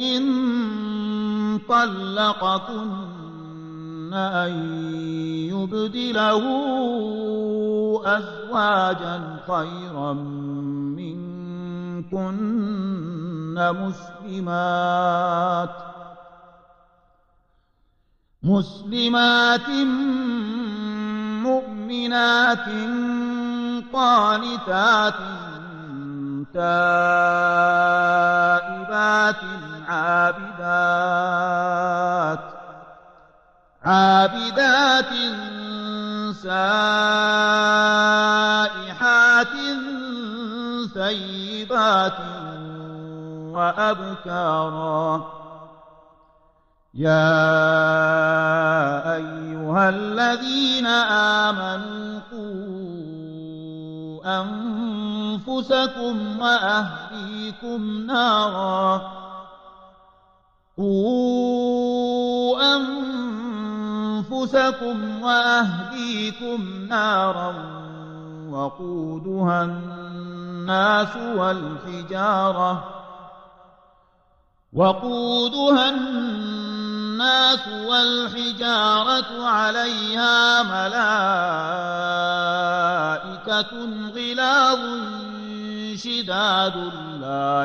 إن طلقكن أن يبدله أزواجا خيرا منكن مسلمات مسلمات مؤمنات قانتات تائبات عابدات عابدات سائحات ثيبات وأبكارا. يا أيها الذين آمنوا قوا أنفسكم وأهليكم نارا. قوا أنفسكم وأهليكم نارا وقودها الناس والحجارة وقودها الناس والحجارة عليها ملائكة غلاظ شداد لا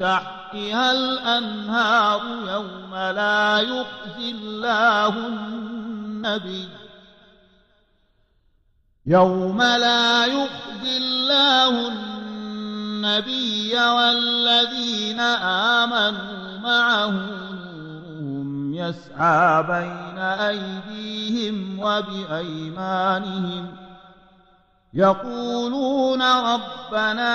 تحتها الأنهار يوم لا يخزي الله النبي. يوم لا يخزي الله النبي والذين آمنوا معه يسعى بين أيديهم وبأيمانهم. يقولون ربنا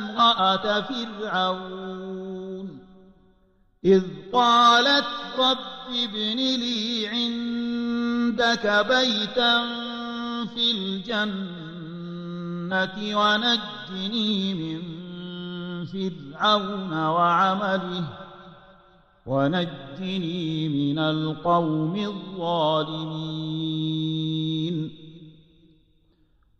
امرأة فرعون. إذ قالت رب ابن لي عندك بيتا في الجنة ونجني من فرعون وعمله ونجني من القوم الظالمين.